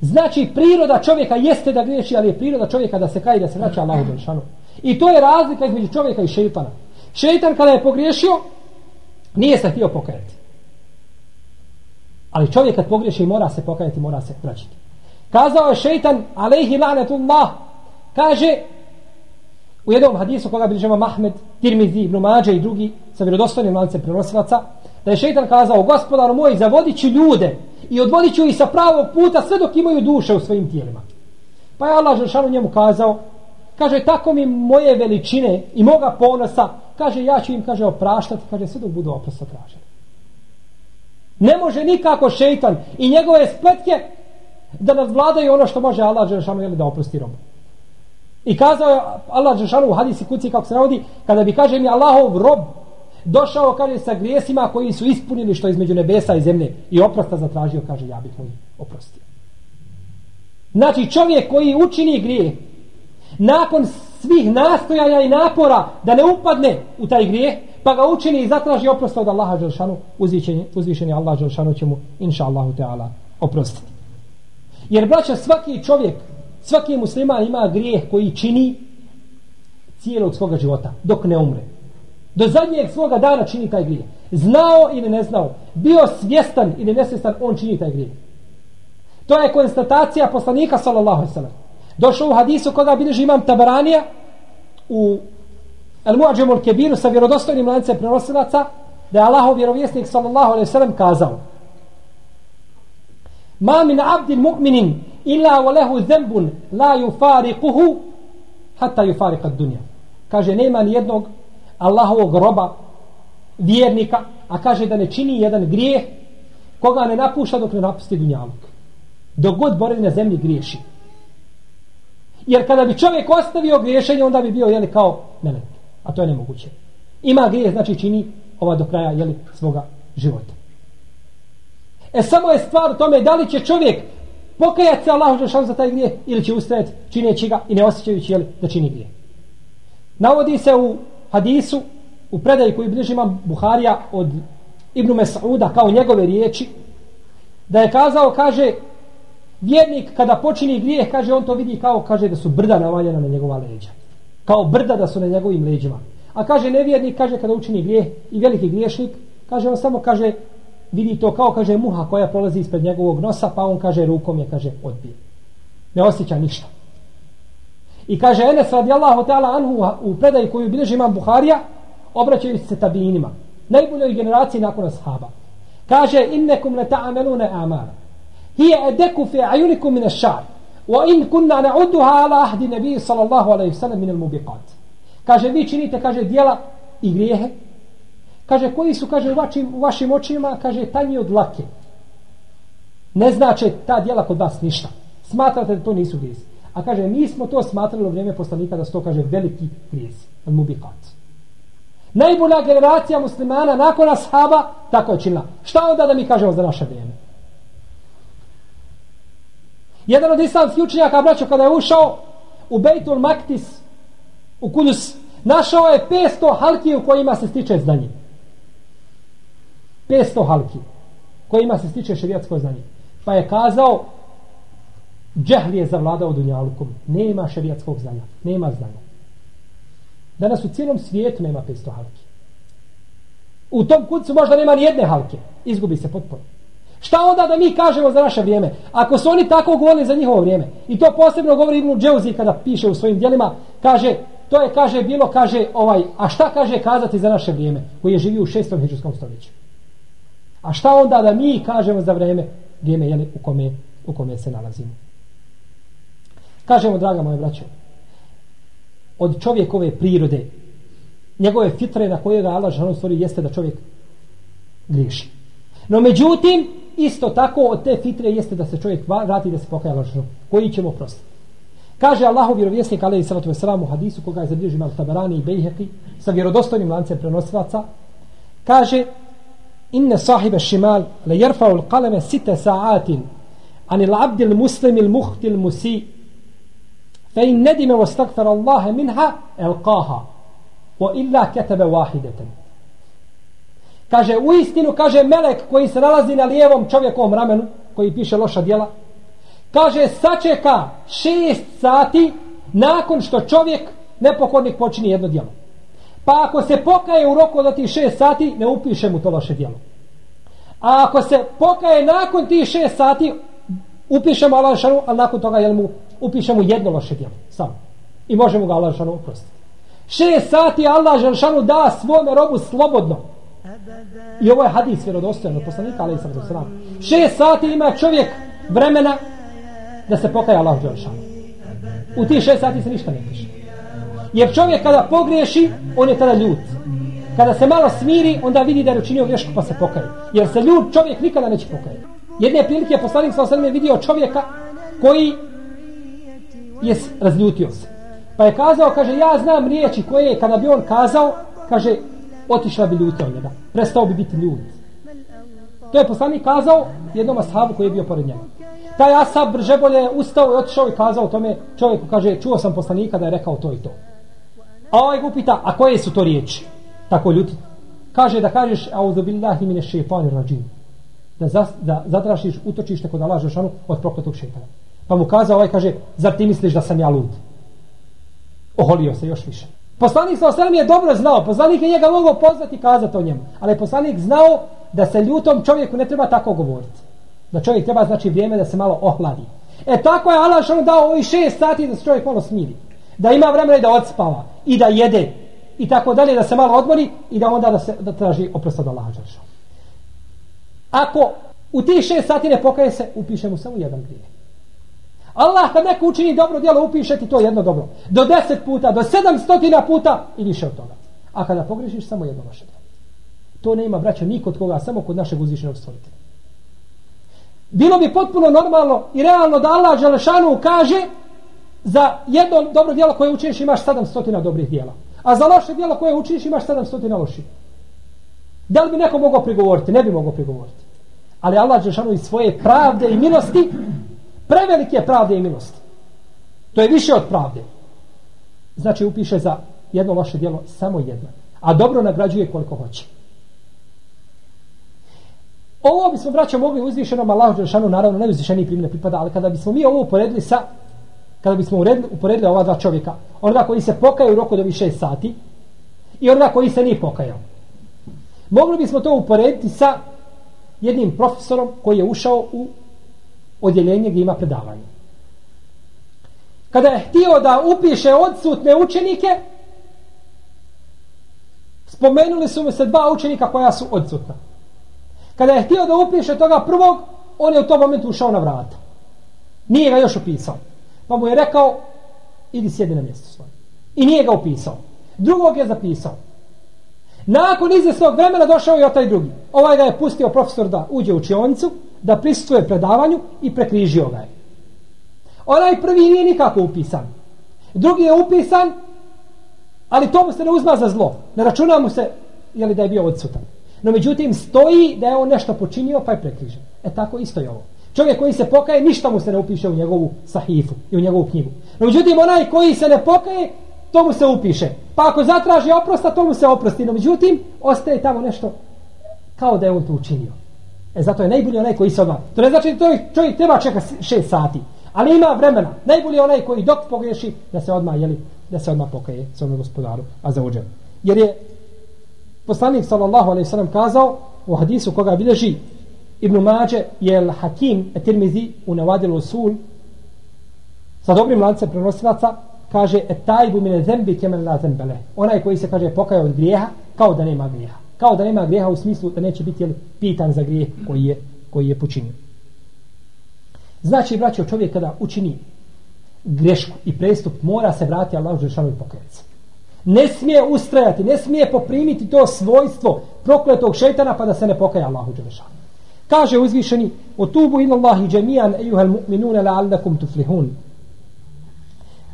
Znači priroda čovjeka jeste da griješi, ali je priroda čovjeka da se kaje da se vraća Allahu Đelšanu. I to je razlika između čovjeka i šeitana. Šeitan kada je pogriješio, nije se htio pokajati. Ali čovjek kad pogriješi mora se pokajati, mora se vraćati. Kazao je šeitan, alejhi lanetullah, kaže u jednom hadisu koga bilježemo Mahmed, Tirmizi, Ibn Mađe i drugi sa vjerodostojnim lancem prenosilaca, da je šeitan kazao, gospodar moj, zavodit ću ljude i odvodit ću ih sa pravog puta sve dok imaju duše u svojim tijelima. Pa je Allah Žešanu njemu kazao, kaže, tako mi moje veličine i moga ponosa, kaže, ja ću im, kaže, opraštati, kaže, sve dok budu oprosta traženi. Ne može nikako šeitan i njegove spletke da nadvladaju ono što može Allah Žešanu da oprosti robu. I kazao je Allah Đelešanu u hadisi kuci kako se navodi, kada bi kaže mi Allahov rob došao kaže sa grijesima koji su ispunili što između nebesa i zemlje i oprosta zatražio kaže ja bih mu oprostio znači čovjek koji učini grije nakon svih nastojanja i napora da ne upadne u taj grije pa ga učini i zatraži oprost od Allaha Đelšanu uzvišen, uzvišen je Allah Đelšanu će mu inša Allahu Teala oprostiti jer braća svaki čovjek svaki musliman ima grijeh koji čini cijelog svoga života dok ne umre Do zadnjeg svoga dana čini taj grijeh. Znao ili ne znao. Bio svjestan ili nesvjestan, on čini taj grijeh. To je konstatacija poslanika sallallahu alaihi sellem. Došao u hadisu koga bilježi imam Tabaranija u El Muadžemul Kebiru sa vjerodostojnim lancem prenosilaca da je Allahov vjerovjesnik sallallahu alaihi sellem kazao Ma min abdin mu'minin illa wa lehu zembun la yufariquhu hatta yufariqa dunja. Kaže, nema ni jednog Allahovog roba vjernika a kaže da ne čini jedan grijeh koga ne napušta dok ne napusti dunjaluk. Dok god boravi na zemlji griješi. Jer kada bi čovjek ostavio griješenje onda bi bio jeli, kao melek. A to je nemoguće. Ima grijeh znači čini ova do kraja jeli, svoga života e samo je stvar u tome da li će čovjek pokajati se Allahu za taj grijeh ili će ustajati čineći ga i ne osjećajući jeli, da čini grijeh. Navodi se u hadisu u predaji koju bliži imam Buharija od Ibnu Mes'uda kao njegove riječi da je kazao, kaže vjernik kada počini grijeh kaže on to vidi kao kaže da su brda navaljena na njegova leđa. Kao brda da su na njegovim leđima. A kaže nevjernik kaže kada učini grijeh i veliki griješnik kaže on samo kaže vidi to kao kaže muha koja prolazi ispred njegovog nosa pa on kaže rukom je kaže odbije ne osjeća ništa I kaže Enes radijallahu ta'ala anhu u predaji koju bilježi imam Buharija, obraćaju se tabinima, najboljoj generaciji nakon ashaba. Kaže, innekum le ta'amelune amara. Hije edeku fi ajunikum mine šar. Wa in kunna na'udduha ala ahdi nebi sallallahu alaihi sallam minel mubiqat. Kaže, vi činite, kaže, dijela i grijehe Kaže, koji su, kaže, u vašim, u vašim očima, kaže, tanji od lake. Ne znače ta djela kod vas ništa. Smatrate da to nisu grijezi. A kaže, mi smo to smatrali u vrijeme poslanika da su to, kaže, veliki grijezi. Al mubikat. Najbolja generacija muslimana nakon ashaba tako je činila. Šta onda da mi kažemo za naše vrijeme? Jedan od islamskih učenjaka, braćo, kada je ušao u Bejtul Maktis, u Kudus, našao je 500 halki u kojima se stiče znanje. 500 halki kojima se stiče šerijatsko znanje. Pa je kazao, džehl je zavladao dunjalukom. Nema šerijatskog znanja. Nema znanja. Danas u cijelom svijetu nema 500 halki. U tom kucu možda nema ni jedne halke. Izgubi se potpuno. Šta onda da mi kažemo za naše vrijeme? Ako su oni tako govorili za njihovo vrijeme, i to posebno govori Ibnu Džeuzi kada piše u svojim dijelima, kaže, to je, kaže, bilo, kaže, ovaj, a šta kaže kazati za naše vrijeme, koji je živio u šestom hiđarskom stoljeću? A šta onda da mi kažemo za vrijeme, vrijeme jeli, u, kome, u kome se nalazimo? Kažemo, draga moje braćo, od čovjekove prirode, njegove fitre na koje ga Allah žalom stvori, jeste da čovjek griješi. No međutim, isto tako od te fitre jeste da se čovjek vrati da se pokaja lažno. Koji ćemo prostiti? Kaže Allahu vjerovjesnik alejhi salatu ve selam u hadisu koga je zabilježio Imam Tabarani i Bejheqi sa vjerodostojnim lancem prenosilaca kaže inna sahiba shimal la yarfa'u al-qalama sita sa'atin. An al-'abd al-muslim al-mukhti musi fa in nadima wastaghfara Allahe minha alqaha. Wa illa kataba wahidatan. Kaže u istinu kaže melek koji se nalazi na lijevom čovjekovom ramenu koji piše loša djela kaže sačeka šest sati nakon što čovjek nepokornik počini jedno djelo pa ako se pokaje u roku od tih šest sati ne upiše mu to loše djelo a ako se pokaje nakon tih šest sati upišemo Allah šanu a nakon toga jel mu upišemo jedno loše djelo samo i možemo ga Allah šanu oprostiti. šest sati Allah šanu da svome robu slobodno I ovo je hadis vjerodostojan od poslanika, ali sam sram. Šest sati ima čovjek vremena da se pokaja Allah Đelšanu. U tih šest sati se ništa ne piše. Jer čovjek kada pogriješi, on je tada ljut. Kada se malo smiri, onda vidi da je učinio grešku pa se pokaje. Jer se ljut čovjek nikada neće pokaje. Jedne prilike poslanik sa osrme vidio čovjeka koji je razljutio se. Pa je kazao, kaže, ja znam riječi koje kada bi on kazao, kaže, otišla bi ljuta njega. Prestao bi biti ljut. To je poslanik kazao jednom ashabu koji je bio pored njega. Taj ashab brže bolje ustao i otišao i kazao tome čovjeku, kaže, čuo sam poslanika da je rekao to i to. A ovaj ga upita, a koje su to riječi? Tako ljuti. Kaže da kažeš, auzu billahi mine šeitani rađim. Da, za, da zatrašiš utočište kod Allah Žešanu od prokletog šeitana. Pa mu kazao, ovaj kaže, zar ti misliš da sam ja lud? Oholio se još više. Poslanik sa osrem je dobro znao, poslanik je njega mogao pozvati i kazati o njemu, ali poslanik znao da se ljutom čovjeku ne treba tako govoriti. Da čovjek treba znači vrijeme da se malo ohladi. E tako je Allah što dao ovih šest sati da se čovjek malo smiri. Da ima vremena i da odspava i da jede i tako dalje, da se malo odmori i da onda da se da traži oprost od Allaha Ako u tih šest sati ne pokaje se, upiše mu samo jedan grijeh. Allah kad neko učini dobro djelo upiše ti to jedno dobro. Do deset puta, do sedamstotina puta i više od toga. A kada pogrešiš samo jedno vaše dobro. To ne ima braća ni kod koga, samo kod našeg uzvišenog stvoritelja. Bilo bi potpuno normalno i realno da Allah Đelešanu kaže za jedno dobro djelo koje učiniš imaš sedamstotina dobrih djela. A za loše djelo koje učiniš imaš sedamstotina loših. Da li bi neko mogao prigovoriti? Ne bi mogao prigovoriti. Ali Allah Želešanu iz svoje pravde i milosti Prevelike pravde i milosti. To je više od pravde. Znači upiše za jedno loše djelo samo jedno. A dobro nagrađuje koliko hoće. Ovo bismo, braćo, mogli uzvišenom Allahu Đelšanu, naravno ne uzvišeni primjer pripada, ali kada bismo mi ovo uporedili sa, kada bismo uredili, uporedili ova dva čovjeka, onoga koji se pokaju u roku do više sati i onoga koji se nije pokajao. Mogli bismo to uporediti sa jednim profesorom koji je ušao u odjeljenje gdje ima predavanje. Kada je htio da upiše odsutne učenike, spomenuli su mu se dva učenika koja su odsutna. Kada je htio da upiše toga prvog, on je u tom momentu ušao na vrata. Nije ga još upisao. Pa mu je rekao, idi sjedi na mjesto svoje. I nije ga upisao. Drugog je zapisao. Nakon izvjesnog vremena došao je taj drugi. Ovaj ga je pustio profesor da uđe u učionicu, da prisustuje predavanju i prekrižio ga je. Onaj prvi nije nikako upisan. Drugi je upisan, ali to mu se ne uzma za zlo. Ne računa mu se jeli, da je bio odsutan. No međutim, stoji da je on nešto počinio, pa je prekrižen. E tako isto je ovo. Čovjek koji se pokaje, ništa mu se ne upiše u njegovu sahifu i u njegovu knjigu. No međutim, onaj koji se ne pokaje, to mu se upiše. Pa ako zatraži oprosta, to mu se oprosti. No međutim, ostaje tamo nešto kao da je on to učinio. E zato je najbolji onaj koji se odmah. To ne znači da to čovjek treba čeka šest sati. Ali ima vremena. Najbolji je onaj koji dok pogreši da se odmah, jeli, da se odmah pokaje svome gospodaru, a za uđen. Jer je poslanik sallallahu alaihi sallam kazao u hadisu koga bilježi Ibn Mađe je Hakim Etirmizi u Nevadilu Sul sa dobrim lancem prenosilaca kaže etajbu mine zembi kemen la zembele onaj koji se kaže pokaja od grijeha kao da nema grijeha. Kao da nema grijeha u smislu da neće biti jel, pitan za grijeh koji je, koji je počinio. Znači braćo čovjek kada učini grešku i prestup mora se vratiti Allahu Žešanu i pokajati se. Ne smije ustrajati, ne smije poprimiti to svojstvo prokletog šeitana pa da se ne pokaja Allahu Žešanu Kaže uzvišeni, Otubu ila Allahi džemijan ejuhel mu'minune la'allakum tuflihun.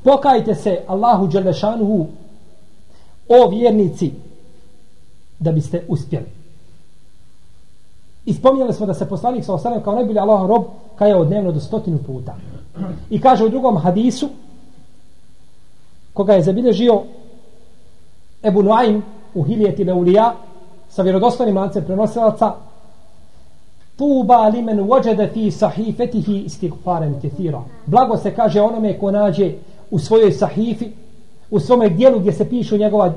Pokajte se Allahu Đelešanuhu, o vjernici da biste uspjeli. Ispominjali smo da se poslanik sa osanem kao najbolji Allah rob kaje od dnevno do stotinu puta. I kaže u drugom hadisu koga je zabilježio Ebu Nuaym u Hilijeti Leulija sa vjerodostojnim lancem prenosilaca Tuba limen vođede fi sahifetihi istighfaren kethira. Blago se kaže onome ko nađe u svojoj sahifi, u svome dijelu gdje se pišu njegova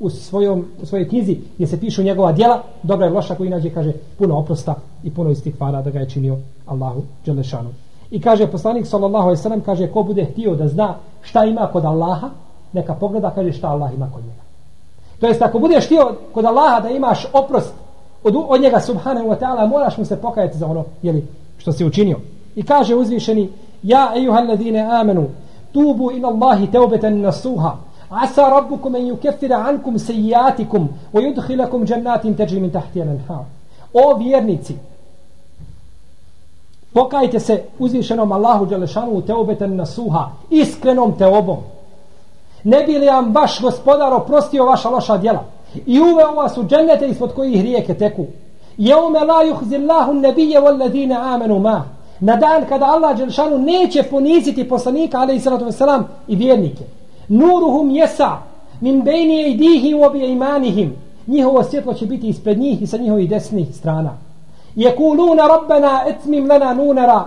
u, svojom, u svojoj knjizi gdje se pišu njegova dijela, dobra je loša koji nađe, kaže, puno oprosta i puno istighfara da ga je činio Allahu Đelešanu. I kaže poslanik sallallahu alejhi ve sellem kaže ko bude htio da zna šta ima kod Allaha, neka pogleda kaže šta Allah ima kod njega. To jest ako budeš htio kod Allaha da imaš oprost od, od njega subhanahu wa ta'ala moraš mu se pokajati za ono jeli, što si učinio. I kaže uzvišeni Ja ejuhan ladine amenu tubu ila Allahi teubetan nasuha asa rabbukum en yukeffira ankum sejijatikum o yudhilakum džennatin teđi min tahtijan anha. O vjernici pokajte se uzvišenom Allahu Đelešanu teubetan nasuha iskrenom teobom ne bi li vam baš gospodar oprostio vaša loša djela i uveo vas u džennete ispod kojih rijeke teku. Jeume la yuhzillahu nebije walladine amenu ma. Na dan kada Allah Đelšanu neće poniziti poslanika alejhi salatu wasalam i vjernike. Nuruhum jesa min bejni ejdihi u obje imanihim. Njihovo svjetlo će biti ispred njih i sa njihovih desnih strana. Jekuluna rabbena etmim lana nunara.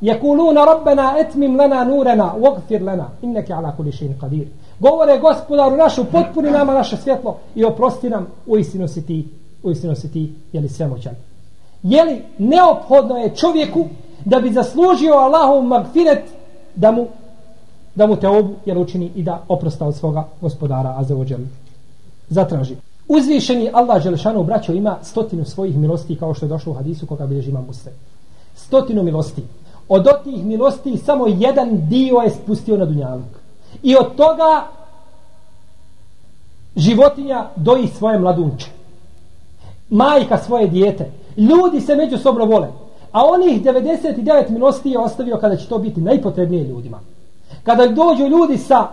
Jekuluna rabbena etmim lana nurena Vogfir lana. Inneke ala kulišin qadir. Govore gospodaru našu Potpuni nama naše svjetlo I oprosti nam U istinu si ti U istinu si ti Jeli svemoćan Jeli neophodno je čovjeku Da bi zaslužio Allahov magfiret Da mu da mu te obu jer učini i da oprosta od svoga gospodara Azeođel zatraži. Uzvišeni Allah Želešanu braćo ima stotinu svojih milosti kao što je došlo u hadisu koga bilježi imam muslim. Stotinu milosti od tih milosti samo jedan dio je spustio na dunjaluk. I od toga životinja doji svoje mladunče. Majka svoje dijete. Ljudi se međusobno vole. A onih 99 milosti je ostavio kada će to biti najpotrebnije ljudima. Kada dođu ljudi sa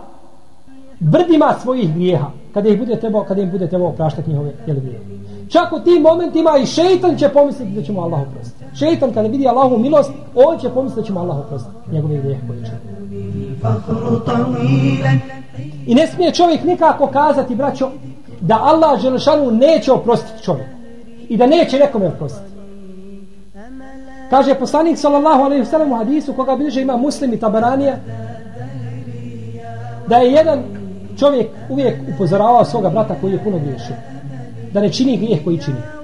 brdima svojih grijeha, kada ih bude trebao, kada im bude trebao opraštati njihove jel, grijehe. Čak u tim momentima i šeitan će pomisliti da ćemo Allah oprostiti. Šeitan kada vidi Allahu milost, on će pomisliti da ćemo Allah oprostiti njegove grijehe koje će. I ne smije čovjek nikako kazati, braćo, da Allah Želešanu neće oprostiti čovjek. I da neće nekome oprostiti. Kaže poslanik sallallahu alejhi ve sellem u hadisu koga bilježe ima Muslim i Tabaranija da je jedan čovjek uvijek upozoravao svoga brata koji je puno griješio da ne čini grijeh koji čini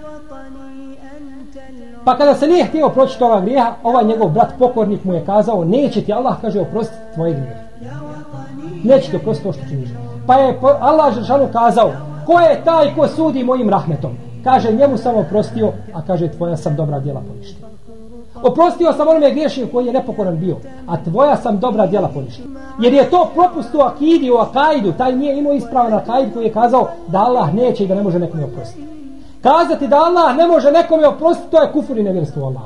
pa kada se nije htio proći toga grijeha ovaj njegov brat pokornik mu je kazao neće ti Allah kaže oprostiti tvoje grijehe neće ti oprostiti to što činiš pa je Allah Žešanu kazao ko je taj ko sudi mojim rahmetom kaže njemu sam oprostio a kaže tvoja sam dobra djela poništio Oprostio sam onome griješniku koji je nepokoran bio. A tvoja sam dobra djela poništio. Jer je to propust u akidi, u akaidu. Taj nije imao ispravan akaid koji je kazao da Allah neće i da ne može nekom oprostiti. Kazati da Allah ne može nekome oprostiti, to je kufur i nevjerstvo Allah.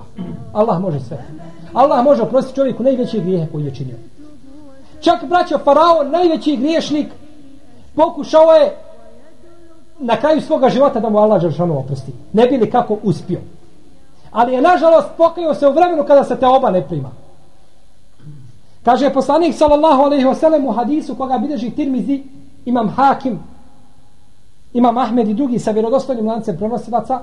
Allah može sve. Allah može oprostiti čovjeku najveće grijehe koji je činio. Čak braćo Farao, najveći griješnik, pokušao je na kraju svoga života da mu Allah Đeršanu oprosti. Ne bi li kako uspio. Ali je nažalost pokajao se u vremenu kada se te oba ne prima. Kaže poslanik sallallahu alaihi wasallam u hadisu koga bideži Tirmizi, imam Hakim, imam Ahmed i drugi sa vjerodostojnim lancem prenosilaca,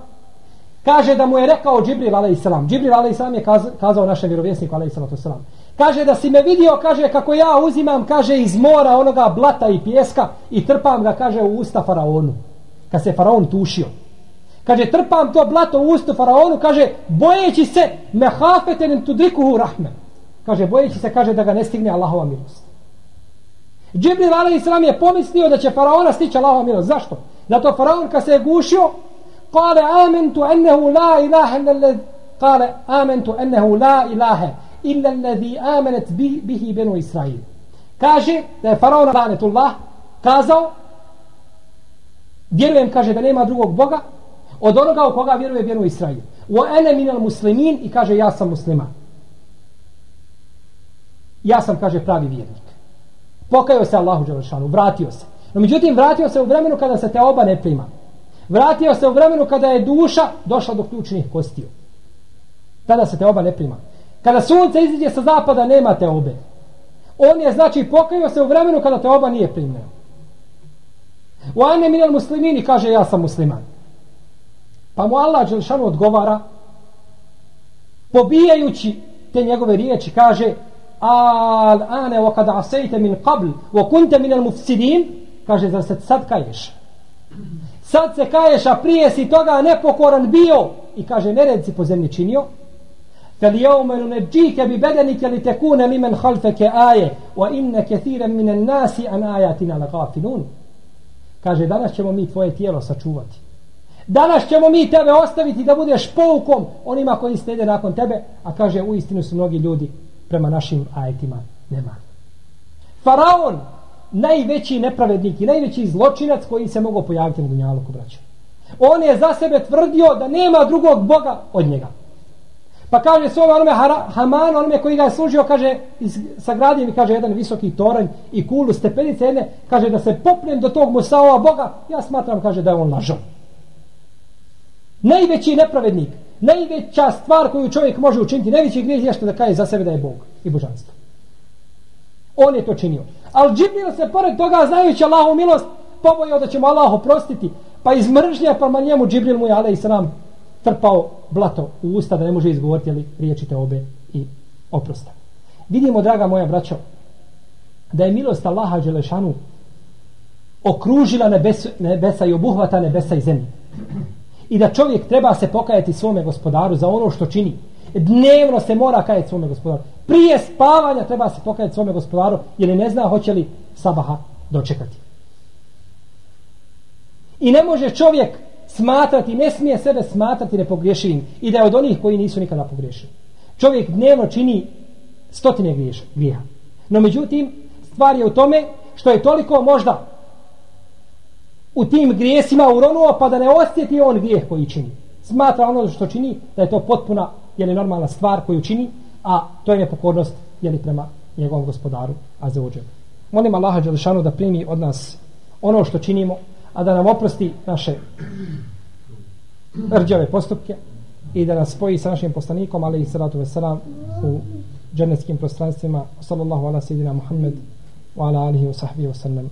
kaže da mu je rekao Džibril a.s. Džibril a.s. je kazao našem vjerovjesniku a.s. Kaže da si me vidio, kaže kako ja uzimam, kaže iz mora onoga blata i pjeska i trpam ga, kaže u usta faraonu. Kad se faraon tušio. Kaže trpam to blato u usta faraonu, kaže bojeći se mehafeten tudrikuhu rahme. Kaže bojeći se, kaže da ga ne stigne Allahova milost. Džibril a.s. je pomislio da će faraona stići Allahova milost. Zašto? Zato faraon kad se je gušio, kale amentu ennehu la ilaha kale amentu ennehu la ilaha illa alladhi amanat bihi banu Israil. Kaže da je faraon lanetullah kazao vjerujem kaže da nema drugog boga od onoga u koga vjeruje vjeru Israil. Wa ana minal muslimin i kaže ja sam musliman. Ja sam kaže pravi vjernik. Pokajao se Allahu Đelešanu, vratio se. No međutim vratio se u vremenu kada se te oba ne prima. Vratio se u vremenu kada je duša došla do ključnih kostiju. Tada se te oba ne prima. Kada sunce iziđe sa zapada, nema te obe. On je, znači, pokajao se u vremenu kada te oba nije primio. U ane minel muslimini kaže, ja sam musliman. Pa mu Allah Đelšanu odgovara, pobijajući te njegove riječi, kaže, al ane wa kada asejte min qabl, wa kunte minel mufsidin, kaže, zar se sad kaješ? Sad se kaješ, a prije si toga nepokoran bio, i kaže, nered si po zemlji činio, فاليوم ننجيك ببدنك لتكون لمن خلفك آية وإن كثيرا من الناس عن آياتنا لغافلون kaže danas ćemo mi tvoje tijelo sačuvati danas ćemo mi tebe ostaviti da budeš poukom onima koji stede nakon tebe a kaže u istinu su mnogi ljudi prema našim ajetima nema Faraon najveći nepravednik i najveći zločinac koji se mogu pojaviti na Dunjaluku braću on je za sebe tvrdio da nema drugog Boga od njega Pa kaže svome onome Haman, onome koji ga je služio, kaže, sagradio mi, kaže, jedan visoki toranj i kulu stepenice jedne, kaže, da se popnem do tog Musaova Boga, ja smatram, kaže, da je on lažan. Najveći nepravednik, najveća stvar koju čovjek može učiniti, najveći grijeh je što da kaže za sebe da je Bog i božanstvo. On je to činio. Ali Džibril se pored toga, znajući Allahu milost, pobojio da ćemo Allah oprostiti, pa iz mržnje prema njemu Džibril mu je, ale i sram, trpao blato u usta da ne može izgovoriti ali riječi te obe i oprosta. Vidimo, draga moja braćo, da je milost Allaha Đelešanu okružila nebesa, nebesa i obuhvata nebesa i zemlje. I da čovjek treba se pokajati svome gospodaru za ono što čini. Dnevno se mora kajati svome gospodaru. Prije spavanja treba se pokajati svome gospodaru jer ne zna hoće li sabaha dočekati. I ne može čovjek smatrati, ne smije sebe smatrati nepogriješivim i da je od onih koji nisu nikada pogriješili. Čovjek dnevno čini stotine griješa, grijeha. No međutim, stvar je u tome što je toliko možda u tim grijesima uronuo pa da ne osjeti on grijeh koji čini. Smatra ono što čini da je to potpuna je normalna stvar koju čini, a to je nepokornost je li prema njegovom gospodaru a. Molim Allaha Đelešanu da primi od nas ono što činimo a da nam oprosti naše rđave postupke i da nas spoji sa našim poslanikom ali i salatu veselam u džennetskim prostranstvima sallallahu ala sejidina Muhammed wa ala alihi wa sahbihi wa sallam